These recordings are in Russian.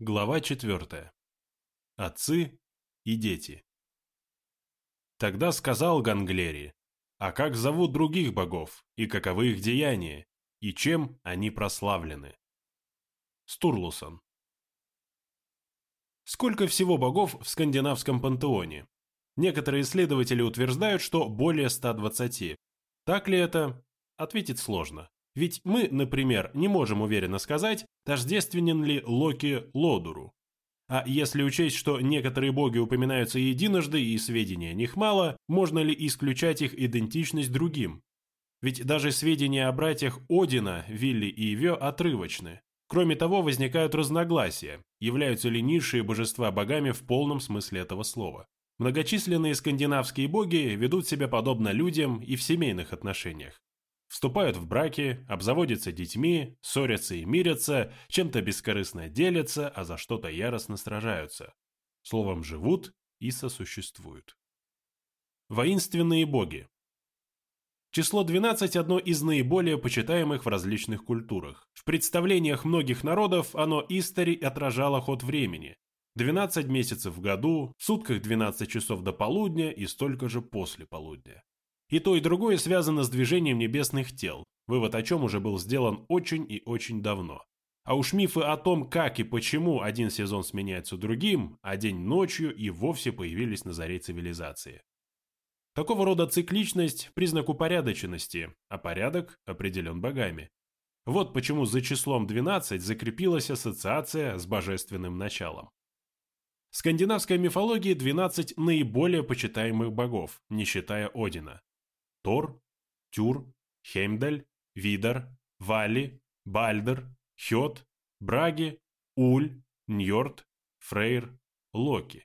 Глава 4. Отцы и дети. Тогда сказал Ганглери, а как зовут других богов, и каковы их деяния, и чем они прославлены? Стурлусон. Сколько всего богов в скандинавском пантеоне? Некоторые исследователи утверждают, что более 120. Так ли это? Ответить сложно. Ведь мы, например, не можем уверенно сказать, тождественен ли Локи Лодуру. А если учесть, что некоторые боги упоминаются единожды и сведений о них мало, можно ли исключать их идентичность другим? Ведь даже сведения о братьях Одина, Вилли и Ивё отрывочны. Кроме того, возникают разногласия, являются ли низшие божества богами в полном смысле этого слова. Многочисленные скандинавские боги ведут себя подобно людям и в семейных отношениях вступают в браки, обзаводятся детьми, ссорятся и мирятся, чем-то бескорыстно делятся, а за что-то яростно сражаются. Словом, живут и сосуществуют. Воинственные боги. Число 12 – одно из наиболее почитаемых в различных культурах. В представлениях многих народов оно истори отражало ход времени. 12 месяцев в году, в сутках 12 часов до полудня и столько же после полудня. И то, и другое связано с движением небесных тел, вывод о чем уже был сделан очень и очень давно. А уж мифы о том, как и почему один сезон сменяется другим, а день ночью и вовсе появились на заре цивилизации. Такого рода цикличность – признак упорядоченности, а порядок определен богами. Вот почему за числом 12 закрепилась ассоциация с божественным началом. В скандинавской мифологии 12 наиболее почитаемых богов, не считая Одина. Тор, Тюр, Хеймдаль, Видар, Вали, Бальдер, Хет, Браги, Уль, Ньорд, Фрейр, Локи.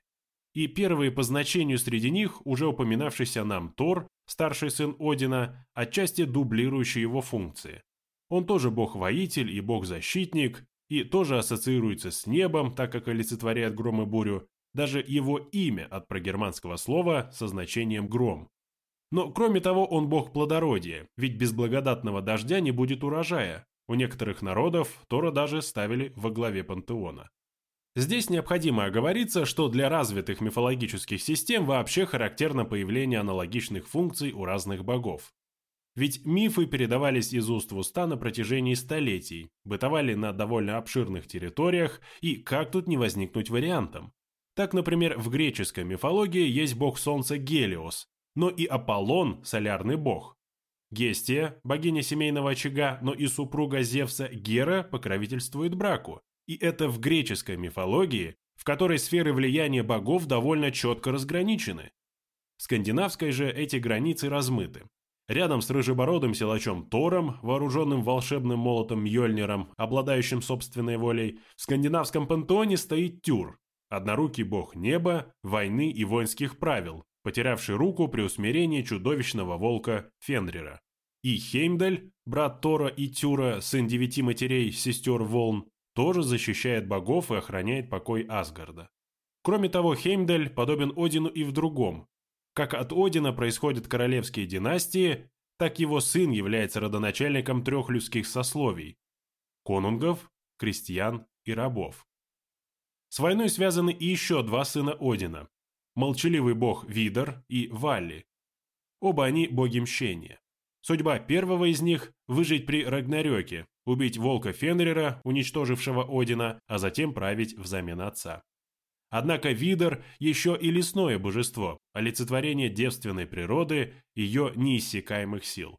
И первые по значению среди них уже упоминавшийся нам Тор, старший сын Одина, отчасти дублирующий его функции. Он тоже бог-воитель и бог-защитник, и тоже ассоциируется с небом, так как олицетворяет гром и бурю, даже его имя от прогерманского слова со значением «гром», но кроме того, он бог плодородия, ведь без благодатного дождя не будет урожая. У некоторых народов Тора даже ставили во главе пантеона. Здесь необходимо оговориться, что для развитых мифологических систем вообще характерно появление аналогичных функций у разных богов. Ведь мифы передавались из уст в уста на протяжении столетий, бытовали на довольно обширных территориях, и как тут не возникнуть вариантом? Так, например, в греческой мифологии есть бог солнца Гелиос, но и Аполлон – солярный бог. Гестия – богиня семейного очага, но и супруга Зевса Гера покровительствует браку. И это в греческой мифологии, в которой сферы влияния богов довольно четко разграничены. В скандинавской же эти границы размыты. Рядом с рыжебородым силачом Тором, вооруженным волшебным молотом Мьёльниром, обладающим собственной волей, в скандинавском пантеоне стоит Тюр, однорукий бог неба, войны и воинских правил, потерявший руку при усмирении чудовищного волка Фенрира. И Хеймдаль, брат Тора и Тюра, сын девяти матерей, сестер Волн, тоже защищает богов и охраняет покой Асгарда. Кроме того, Хеймдаль подобен Одину и в другом. Как от Одина происходят королевские династии, так его сын является родоначальником трех людских сословий – конунгов, крестьян и рабов. С войной связаны и еще два сына Одина молчаливый бог Видар и Валли. Оба они боги мщения. Судьба первого из них – выжить при Рагнарёке, убить волка Фенрира, уничтожившего Одина, а затем править взамен отца. Однако Видар – еще и лесное божество, олицетворение девственной природы, ее неиссякаемых сил.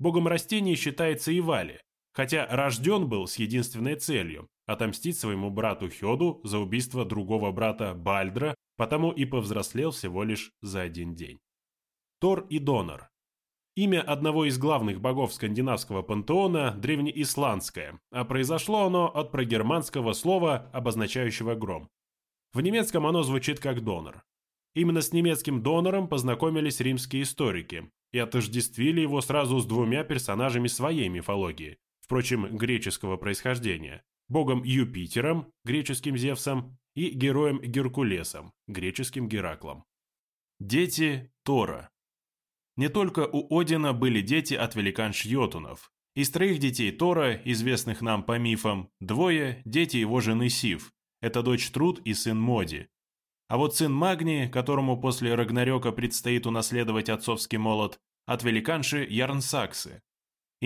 Богом растений считается и Вали, хотя рожден был с единственной целью – отомстить своему брату Хёду за убийство другого брата Бальдра потому и повзрослел всего лишь за один день. Тор и Донор. Имя одного из главных богов скандинавского пантеона древнеисландское, а произошло оно от прогерманского слова, обозначающего гром. В немецком оно звучит как донор. Именно с немецким донором познакомились римские историки и отождествили его сразу с двумя персонажами своей мифологии, впрочем, греческого происхождения – богом Юпитером, греческим Зевсом, и героем Геркулесом, греческим Гераклом. Дети Тора. Не только у Одина были дети от великан-шьотунов. Из троих детей Тора, известных нам по мифам, двое – дети его жены Сив, это дочь Труд и сын Моди. А вот сын Магни, которому после Рагнарёка предстоит унаследовать отцовский молот, от великанши Ярнсаксы.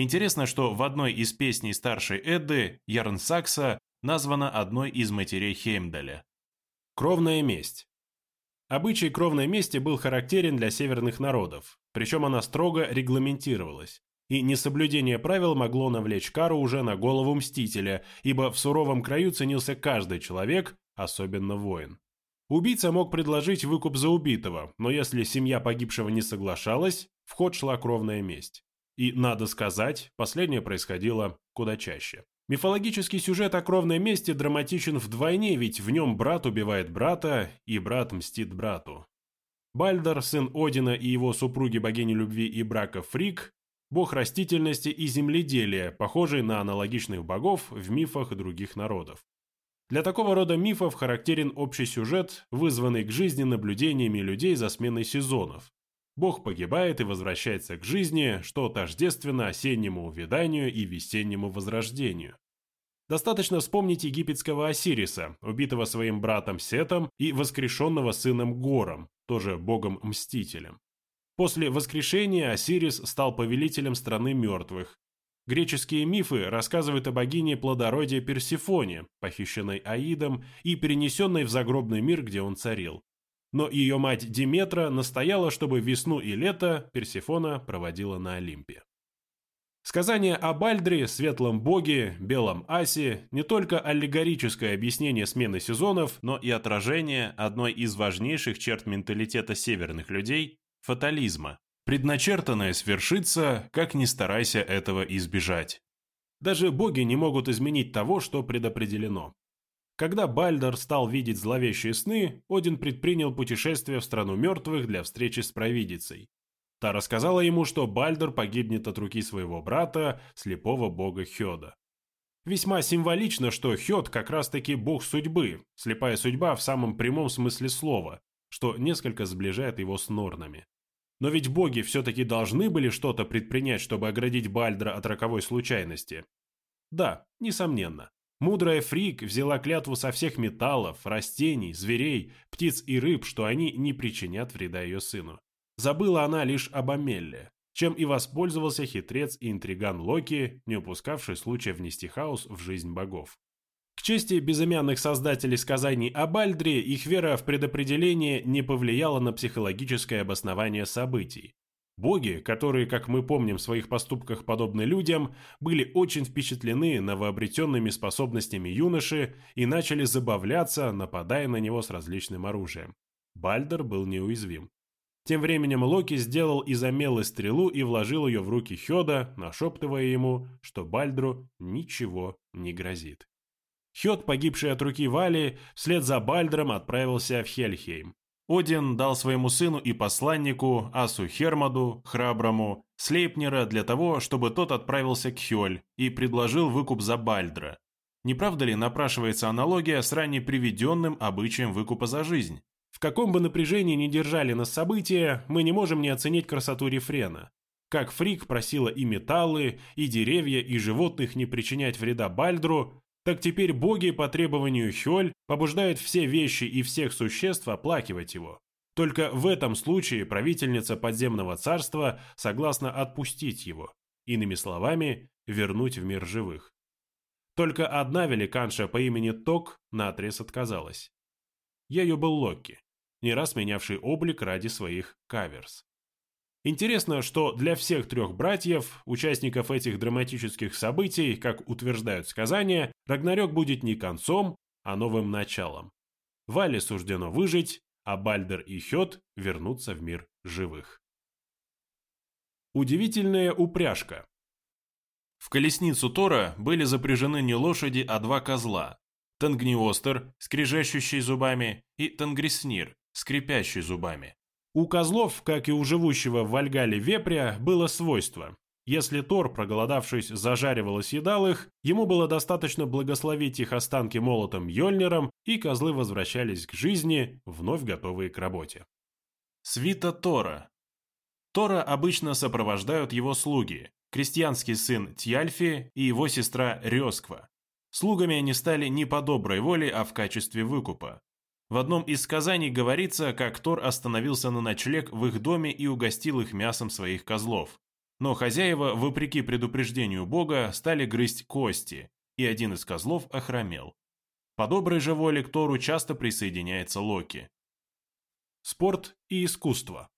Интересно, что в одной из песней старшей Эдды Ярнсакса названа одной из матерей Хеймдаля. Кровная месть. Обычай кровной мести был характерен для северных народов, причем она строго регламентировалась. И несоблюдение правил могло навлечь кару уже на голову мстителя, ибо в суровом краю ценился каждый человек, особенно воин. Убийца мог предложить выкуп за убитого, но если семья погибшего не соглашалась, в ход шла кровная месть. И, надо сказать, последнее происходило куда чаще. Мифологический сюжет о кровной мести драматичен вдвойне, ведь в нем брат убивает брата, и брат мстит брату. Бальдер, сын Одина и его супруги богини любви и брака Фрик, бог растительности и земледелия, похожий на аналогичных богов в мифах других народов. Для такого рода мифов характерен общий сюжет, вызванный к жизни наблюдениями людей за сменой сезонов. Бог погибает и возвращается к жизни, что тождественно осеннему увяданию и весеннему возрождению. Достаточно вспомнить египетского Осириса, убитого своим братом Сетом и воскрешенного сыном Гором, тоже богом-мстителем. После воскрешения Осирис стал повелителем страны мертвых, Греческие мифы рассказывают о богине плодородия Персифоне, похищенной Аидом и перенесенной в загробный мир, где он царил. Но ее мать Диметра настояла, чтобы весну и лето Персифона проводила на Олимпе. Сказание о Бальдре, светлом боге, белом асе – не только аллегорическое объяснение смены сезонов, но и отражение одной из важнейших черт менталитета северных людей – фатализма, Предначертанное свершится, как ни старайся этого избежать. Даже боги не могут изменить того, что предопределено. Когда Бальдер стал видеть зловещие сны, Один предпринял путешествие в страну мертвых для встречи с провидицей. Та рассказала ему, что Бальдер погибнет от руки своего брата, слепого бога Хёда. Весьма символично, что Хёд как раз-таки бог судьбы, слепая судьба в самом прямом смысле слова, что несколько сближает его с Норнами. Но ведь боги все-таки должны были что-то предпринять, чтобы оградить Бальдра от роковой случайности. Да, несомненно. Мудрая Фрик взяла клятву со всех металлов, растений, зверей, птиц и рыб, что они не причинят вреда ее сыну. Забыла она лишь об Амелле, чем и воспользовался хитрец и интриган Локи, не упускавший случая внести хаос в жизнь богов. К чести безымянных создателей сказаний о Бальдре, их вера в предопределение не повлияла на психологическое обоснование событий. Боги, которые, как мы помним в своих поступках подобны людям, были очень впечатлены новообретенными способностями юноши и начали забавляться, нападая на него с различным оружием. Бальдер был неуязвим. Тем временем Локи сделал из Амелы стрелу и вложил ее в руки Хёда, нашептывая ему, что Бальдру ничего не грозит. Хёд, погибший от руки Вали, вслед за Бальдром отправился в Хельхейм. Один дал своему сыну и посланнику, Асу Хермаду, храброму, Слейпнера для того, чтобы тот отправился к Хёль и предложил выкуп за Бальдра. Не правда ли напрашивается аналогия с ранее приведенным обычаем выкупа за жизнь? В каком бы напряжении ни держали нас события, мы не можем не оценить красоту рефрена. Как Фрик просила и металлы, и деревья, и животных не причинять вреда Бальдру, так теперь боги по требованию Хёль побуждают все вещи и всех существ оплакивать его. Только в этом случае правительница подземного царства согласна отпустить его, иными словами, вернуть в мир живых. Только одна великанша по имени Ток наотрез отказалась. Ею был Локи, не раз менявший облик ради своих каверс. Интересно, что для всех трех братьев, участников этих драматических событий, как утверждают сказания, Рагнарёк будет не концом, а новым началом. Вале суждено выжить, а Бальдер и Хёд вернуться в мир живых. Удивительная упряжка. В колесницу Тора были запряжены не лошади, а два козла. Тангниостер, скрежещущий зубами, и Тангриснир, скрипящий зубами. У козлов, как и у живущего в Вальгале вепря, было свойство. Если Тор, проголодавшись, зажаривал и съедал их, ему было достаточно благословить их останки молотом Йольнером, и козлы возвращались к жизни, вновь готовые к работе. Свита Тора Тора обычно сопровождают его слуги, крестьянский сын Тьяльфи и его сестра Рёсква. Слугами они стали не по доброй воле, а в качестве выкупа. В одном из сказаний говорится, как Тор остановился на ночлег в их доме и угостил их мясом своих козлов. Но хозяева, вопреки предупреждению бога, стали грызть кости, и один из козлов охромел. По доброй же воле к Тору часто присоединяется Локи. Спорт и искусство.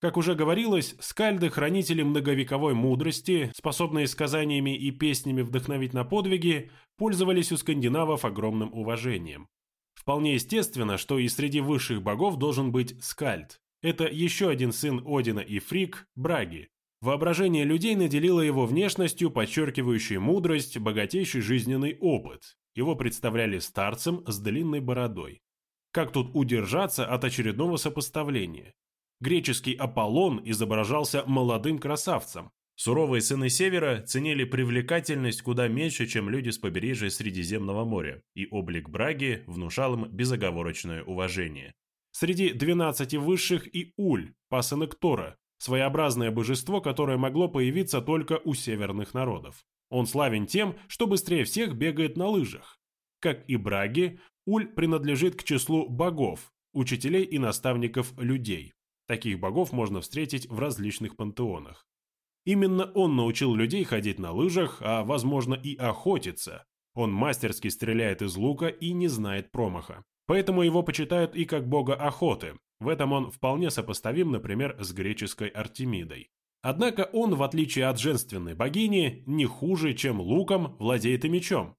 Как уже говорилось, скальды – хранители многовековой мудрости, способные сказаниями и песнями вдохновить на подвиги, пользовались у скандинавов огромным уважением. Вполне естественно, что и среди высших богов должен быть скальд. Это еще один сын Одина и Фрик – Браги. Воображение людей наделило его внешностью, подчеркивающей мудрость, богатейший жизненный опыт. Его представляли старцем с длинной бородой. Как тут удержаться от очередного сопоставления? Греческий Аполлон изображался молодым красавцем. Суровые сыны Севера ценили привлекательность куда меньше, чем люди с побережья Средиземного моря, и облик Браги внушал им безоговорочное уважение. Среди 12 высших и Уль, пасынок Тора, своеобразное божество, которое могло появиться только у северных народов. Он славен тем, что быстрее всех бегает на лыжах. Как и Браги, Уль принадлежит к числу богов, учителей и наставников людей. Таких богов можно встретить в различных пантеонах. Именно он научил людей ходить на лыжах, а, возможно, и охотиться. Он мастерски стреляет из лука и не знает промаха. Поэтому его почитают и как бога охоты. В этом он вполне сопоставим, например, с греческой Артемидой. Однако он, в отличие от женственной богини, не хуже, чем луком, владеет и мечом.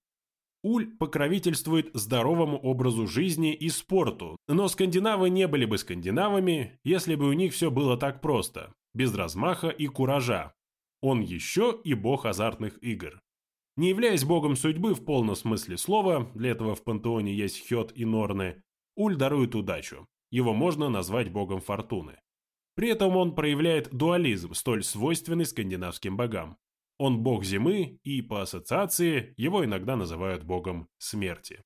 Уль покровительствует здоровому образу жизни и спорту, но скандинавы не были бы скандинавами, если бы у них все было так просто, без размаха и куража. Он еще и бог азартных игр. Не являясь богом судьбы в полном смысле слова, для этого в пантеоне есть Хет и Норны, Уль дарует удачу. Его можно назвать богом фортуны. При этом он проявляет дуализм, столь свойственный скандинавским богам. Он бог зимы, и по ассоциации его иногда называют богом смерти.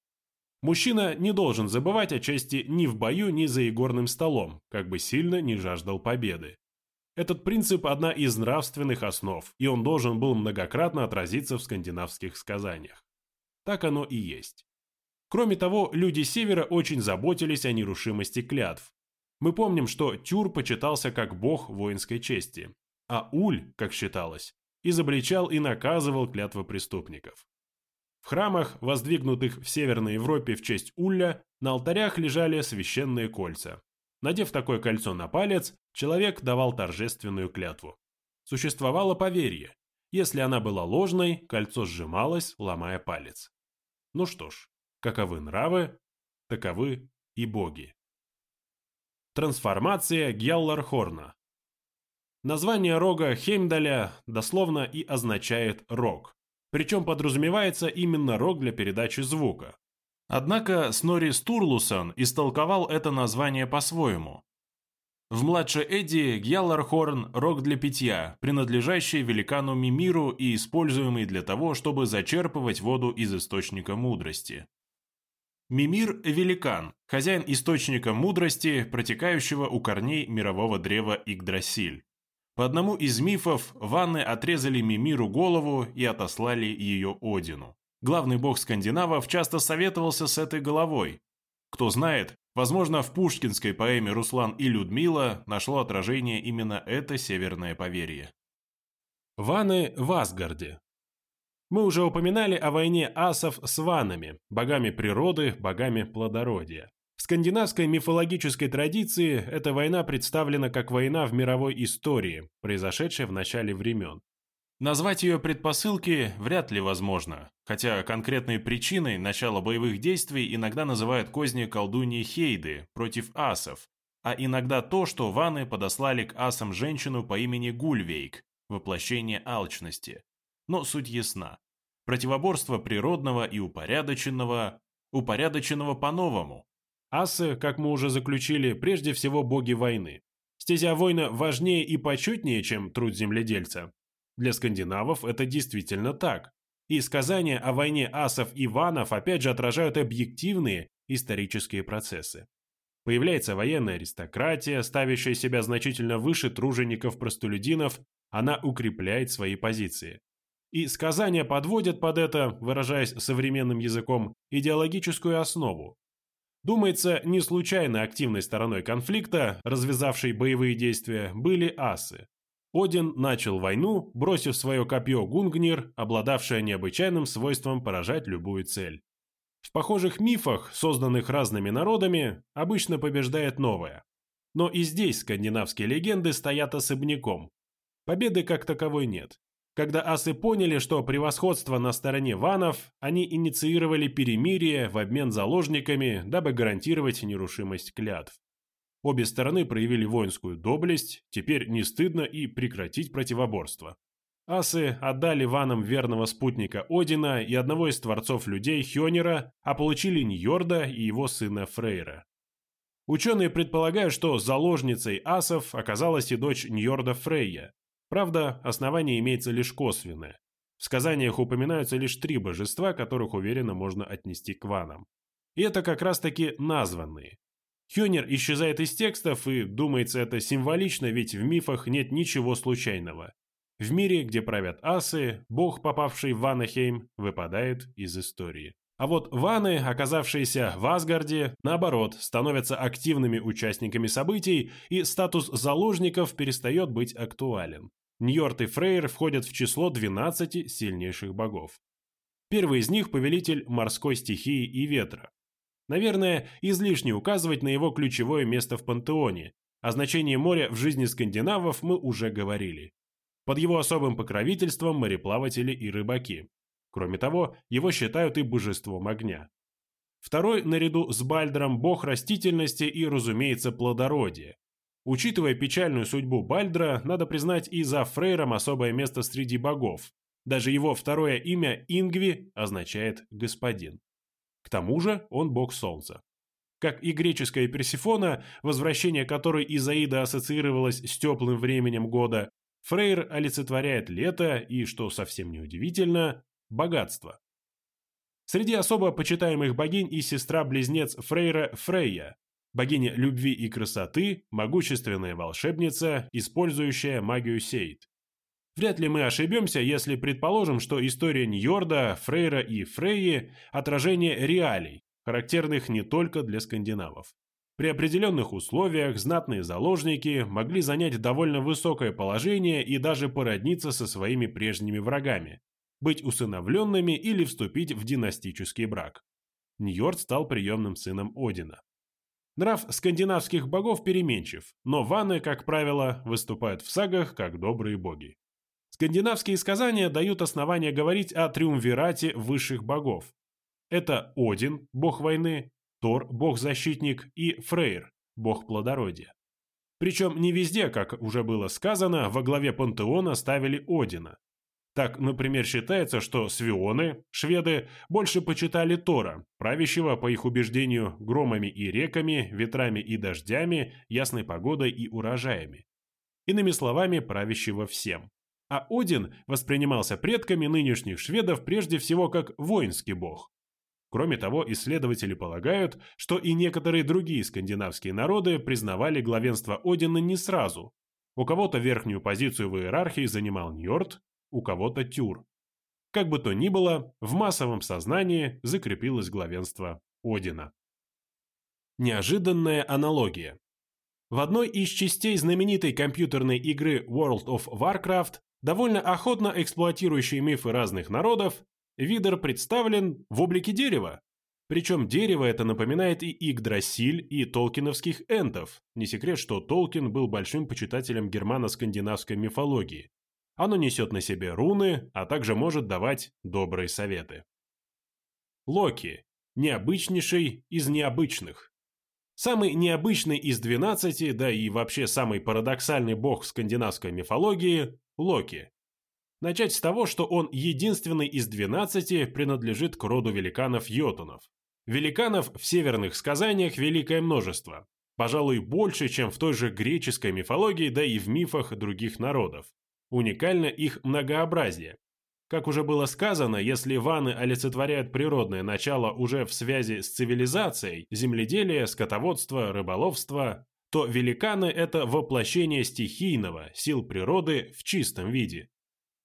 Мужчина не должен забывать о чести ни в бою, ни за игорным столом, как бы сильно не жаждал победы. Этот принцип – одна из нравственных основ, и он должен был многократно отразиться в скандинавских сказаниях. Так оно и есть. Кроме того, люди Севера очень заботились о нерушимости клятв. Мы помним, что Тюр почитался как бог воинской чести, а Уль, как считалось, изобличал и наказывал клятвы преступников. В храмах, воздвигнутых в Северной Европе в честь Улля, на алтарях лежали священные кольца. Надев такое кольцо на палец, человек давал торжественную клятву. Существовало поверье. Если она была ложной, кольцо сжималось, ломая палец. Ну что ж, каковы нравы, таковы и боги. Трансформация Гьяллархорна Название рога Хеймдаля дословно и означает «рог», причем подразумевается именно рог для передачи звука. Однако Снори Стурлусон истолковал это название по-своему. В младшей Эдди Гьяллархорн – рог для питья, принадлежащий великану Мимиру и используемый для того, чтобы зачерпывать воду из источника мудрости. Мимир – великан, хозяин источника мудрости, протекающего у корней мирового древа Игдрасиль. По одному из мифов, ванны отрезали Мимиру голову и отослали ее Одину. Главный бог скандинавов часто советовался с этой головой. Кто знает, возможно, в пушкинской поэме «Руслан и Людмила» нашло отражение именно это северное поверье. Ваны в Асгарде Мы уже упоминали о войне асов с ванами, богами природы, богами плодородия. В скандинавской мифологической традиции эта война представлена как война в мировой истории, произошедшая в начале времен. Назвать ее предпосылки вряд ли возможно, хотя конкретной причиной начала боевых действий иногда называют козни колдуньи Хейды против асов, а иногда то, что ваны подослали к асам женщину по имени Гульвейк, воплощение алчности. Но суть ясна. Противоборство природного и упорядоченного, упорядоченного по-новому, Асы, как мы уже заключили, прежде всего боги войны. Стезя воина важнее и почетнее, чем труд земледельца. Для скандинавов это действительно так. И сказания о войне асов и ванов опять же отражают объективные исторические процессы. Появляется военная аристократия, ставящая себя значительно выше тружеников-простолюдинов, она укрепляет свои позиции. И сказания подводят под это, выражаясь современным языком, идеологическую основу. Думается, не случайно активной стороной конфликта, развязавшей боевые действия, были асы. Один начал войну, бросив свое копье Гунгнир, обладавшее необычайным свойством поражать любую цель. В похожих мифах, созданных разными народами, обычно побеждает новое. Но и здесь скандинавские легенды стоят особняком. Победы как таковой нет. Когда асы поняли, что превосходство на стороне ванов, они инициировали перемирие в обмен заложниками, дабы гарантировать нерушимость клятв. Обе стороны проявили воинскую доблесть, теперь не стыдно и прекратить противоборство. Асы отдали ванам верного спутника Одина и одного из творцов людей Хёнера, а получили Ньорда и его сына Фрейра. Ученые предполагают, что заложницей асов оказалась и дочь Ньорда Фрейя. Правда, основание имеется лишь косвенное. В сказаниях упоминаются лишь три божества, которых уверенно можно отнести к ванам. И это как раз-таки названные. Хёнер исчезает из текстов, и, думается, это символично, ведь в мифах нет ничего случайного. В мире, где правят асы, бог, попавший в Ванахейм, выпадает из истории. А вот ваны, оказавшиеся в Асгарде, наоборот, становятся активными участниками событий, и статус заложников перестает быть актуален. Ньорт и Фрейр входят в число 12 сильнейших богов. Первый из них – повелитель морской стихии и ветра. Наверное, излишне указывать на его ключевое место в пантеоне. О значении моря в жизни скандинавов мы уже говорили. Под его особым покровительством мореплаватели и рыбаки. Кроме того, его считают и божеством огня. Второй, наряду с Бальдером, бог растительности и, разумеется, плодородия. Учитывая печальную судьбу Бальдра, надо признать и за Фрейром особое место среди богов. Даже его второе имя Ингви означает «господин». К тому же он бог солнца. Как и греческая Персифона, возвращение которой Изаида ассоциировалось с теплым временем года, Фрейр олицетворяет лето и, что совсем неудивительно, богатство. Среди особо почитаемых богинь и сестра-близнец Фрейра Фрейя, богиня любви и красоты, могущественная волшебница, использующая магию Сейд. Вряд ли мы ошибемся, если предположим, что история Ньорда, Фрейра и Фрейи – отражение реалий, характерных не только для скандинавов. При определенных условиях знатные заложники могли занять довольно высокое положение и даже породниться со своими прежними врагами, быть усыновленными или вступить в династический брак. Ньорд стал приемным сыном Одина. Нрав скандинавских богов переменчив, но ваны, как правило, выступают в сагах как добрые боги. Скандинавские сказания дают основания говорить о триумвирате высших богов. Это Один, бог войны, Тор, бог-защитник, и Фрейр, бог плодородия. Причем не везде, как уже было сказано, во главе пантеона ставили Одина. Так, например, считается, что свионы, шведы, больше почитали Тора, правящего, по их убеждению, громами и реками, ветрами и дождями, ясной погодой и урожаями. Иными словами, правящего всем. А Один воспринимался предками нынешних шведов прежде всего как воинский бог. Кроме того, исследователи полагают, что и некоторые другие скандинавские народы признавали главенство Одина не сразу. У кого-то верхнюю позицию в иерархии занимал Ньорд, у кого-то Тюр. Как бы то ни было, в массовом сознании закрепилось главенство Одина. Неожиданная аналогия. В одной из частей знаменитой компьютерной игры World of Warcraft, довольно охотно эксплуатирующей мифы разных народов, Видер представлен в облике дерева. Причем дерево это напоминает и Игдрасиль, и толкиновских энтов. Не секрет, что Толкин был большим почитателем германо-скандинавской мифологии. Оно несет на себе руны, а также может давать добрые советы. Локи. Необычнейший из необычных. Самый необычный из 12, да и вообще самый парадоксальный бог скандинавской мифологии – Локи. Начать с того, что он единственный из 12 принадлежит к роду великанов-йотунов. Великанов в северных сказаниях великое множество. Пожалуй, больше, чем в той же греческой мифологии, да и в мифах других народов. Уникально их многообразие. Как уже было сказано, если ваны олицетворяют природное начало уже в связи с цивилизацией, земледелие, скотоводство, рыболовство, то великаны – это воплощение стихийного, сил природы в чистом виде.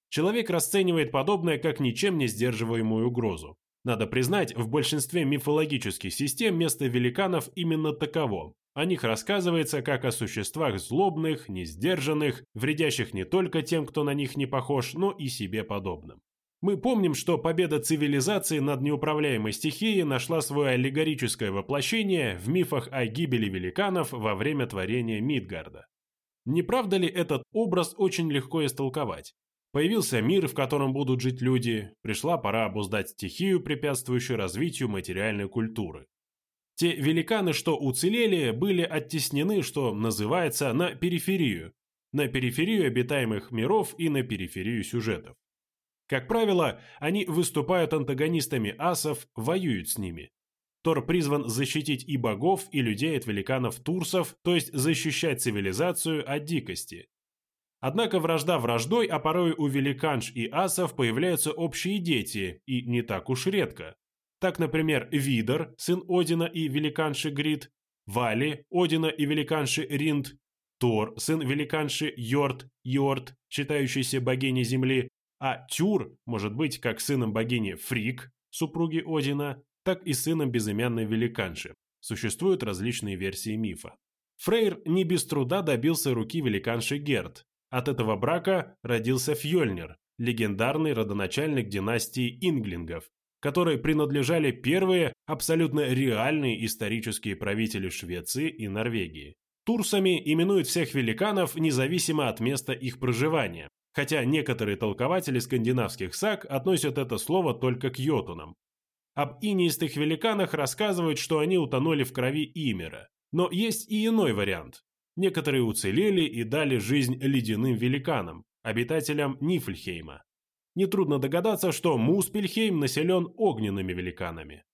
Человек расценивает подобное как ничем не сдерживаемую угрозу. Надо признать, в большинстве мифологических систем место великанов именно таково. О них рассказывается как о существах злобных, несдержанных, вредящих не только тем, кто на них не похож, но и себе подобным. Мы помним, что победа цивилизации над неуправляемой стихией нашла свое аллегорическое воплощение в мифах о гибели великанов во время творения Мидгарда. Не правда ли этот образ очень легко истолковать? Появился мир, в котором будут жить люди, пришла пора обуздать стихию, препятствующую развитию материальной культуры. Те великаны, что уцелели, были оттеснены, что называется, на периферию, на периферию обитаемых миров и на периферию сюжетов. Как правило, они выступают антагонистами асов, воюют с ними. Тор призван защитить и богов, и людей от великанов-турсов, то есть защищать цивилизацию от дикости. Однако вражда враждой, а порой у великанш и асов появляются общие дети, и не так уж редко. Так, например, Видор, сын Одина и великанши Грид, Вали, Одина и великанши Ринд, Тор, сын великанши Йорд, Йорд, считающийся богиней земли, а Тюр может быть как сыном богини Фрик, супруги Одина, так и сыном безымянной великанши. Существуют различные версии мифа. Фрейр не без труда добился руки великанши Герд, от этого брака родился Фьёльнир, легендарный родоначальник династии Инглингов, которой принадлежали первые абсолютно реальные исторические правители Швеции и Норвегии. Турсами именуют всех великанов независимо от места их проживания, хотя некоторые толкователи скандинавских саг относят это слово только к йотунам. Об инеистых великанах рассказывают, что они утонули в крови Имера. Но есть и иной вариант. Некоторые уцелели и дали жизнь ледяным великанам, обитателям Нифльхейма. Нетрудно догадаться, что Муспельхейм населен огненными великанами.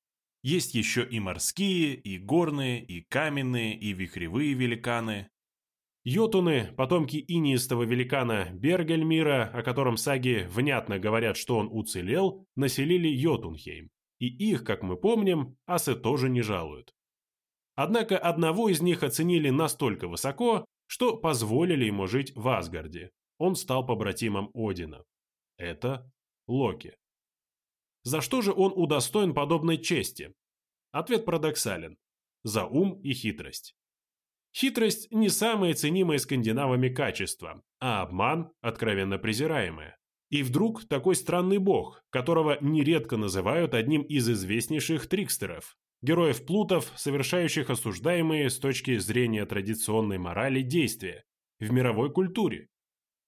Есть еще и морские, и горные, и каменные, и вихревые великаны. Йотуны, потомки инистого великана Бергельмира, о котором саги внятно говорят, что он уцелел, населили Йотунхейм. И их, как мы помним, асы тоже не жалуют. Однако одного из них оценили настолько высоко, что позволили ему жить в Асгарде. Он стал побратимом Одина. Это Локи. За что же он удостоен подобной чести? Ответ парадоксален. За ум и хитрость. Хитрость не самое ценимое скандинавами качество, а обман откровенно презираемое. И вдруг такой странный бог, которого нередко называют одним из известнейших трикстеров, героев плутов, совершающих осуждаемые с точки зрения традиционной морали действия в мировой культуре.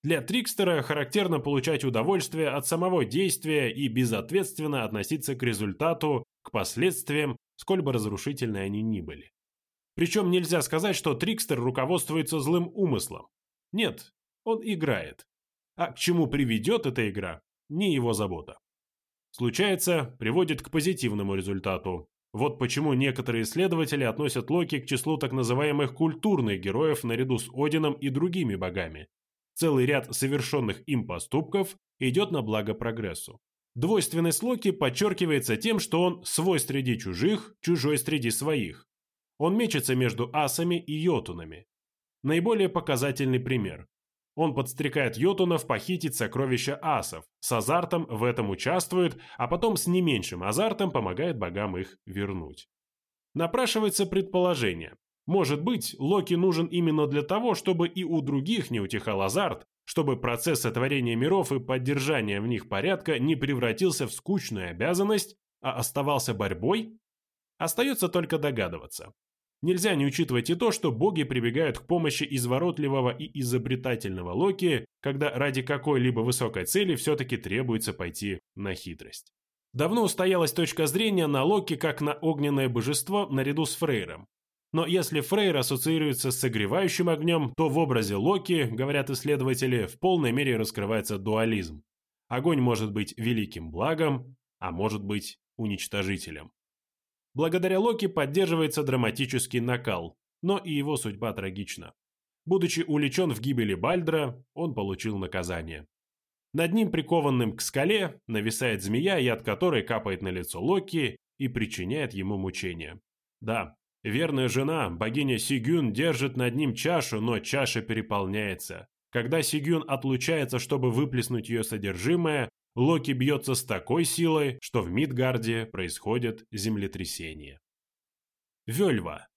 Для трикстера характерно получать удовольствие от самого действия и безответственно относиться к результату, к последствиям, сколь бы разрушительны они ни были. Причем нельзя сказать, что трикстер руководствуется злым умыслом. Нет, он играет. А к чему приведет эта игра, не его забота. Случается, приводит к позитивному результату, вот почему некоторые исследователи относят Локи к числу так называемых культурных героев наряду с Одином и другими богами. Целый ряд совершенных им поступков идет на благо прогрессу. Двойственность Локи подчеркивается тем, что он свой среди чужих, чужой среди своих. Он мечется между асами и йотунами. Наиболее показательный пример. Он подстрекает йотунов похитить сокровища асов, с азартом в этом участвует, а потом с не меньшим азартом помогает богам их вернуть. Напрашивается предположение. Может быть, Локи нужен именно для того, чтобы и у других не утихал азарт, чтобы процесс сотворения миров и поддержания в них порядка не превратился в скучную обязанность, а оставался борьбой? Остается только догадываться. Нельзя не учитывать и то, что боги прибегают к помощи изворотливого и изобретательного Локи, когда ради какой-либо высокой цели все-таки требуется пойти на хитрость. Давно устоялась точка зрения на Локи как на огненное божество наряду с Фрейром. Но если Фрейр ассоциируется с согревающим огнем, то в образе Локи, говорят исследователи, в полной мере раскрывается дуализм. Огонь может быть великим благом, а может быть уничтожителем. Благодаря Локи поддерживается драматический накал, но и его судьба трагична. Будучи увлечен в гибели Бальдра, он получил наказание. Над ним, прикованным к скале, нависает змея, яд которой капает на лицо Локи и причиняет ему мучения. Да, верная жена, богиня Сигюн, держит над ним чашу, но чаша переполняется. Когда Сигюн отлучается, чтобы выплеснуть ее содержимое, Локи бьется с такой силой, что в Мидгарде происходит землетрясение. Вельва.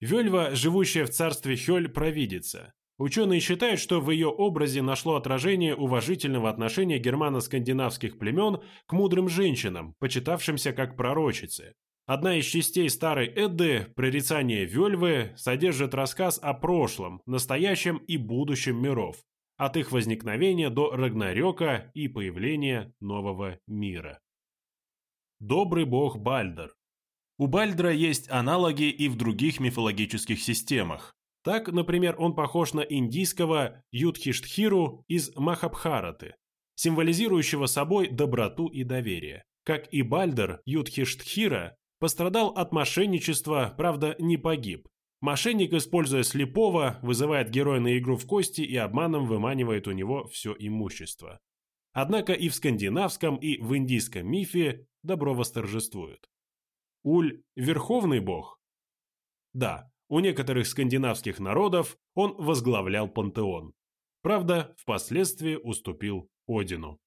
Вельва, живущая в царстве Хёль, провидица. Ученые считают, что в ее образе нашло отражение уважительного отношения германо-скандинавских племен к мудрым женщинам, почитавшимся как пророчицы. Одна из частей старой Эдды, прорицание Вельвы, содержит рассказ о прошлом, настоящем и будущем миров, от их возникновения до Рагнарёка и появления нового мира. Добрый бог Бальдер. У Бальдра есть аналоги и в других мифологических системах. Так, например, он похож на индийского Юдхиштхиру из Махабхараты, символизирующего собой доброту и доверие. Как и Бальдер, Юдхиштхира пострадал от мошенничества, правда, не погиб, Мошенник, используя слепого, вызывает героя на игру в кости и обманом выманивает у него все имущество. Однако и в скандинавском, и в индийском мифе добро восторжествует. Уль – верховный бог? Да, у некоторых скандинавских народов он возглавлял пантеон. Правда, впоследствии уступил Одину.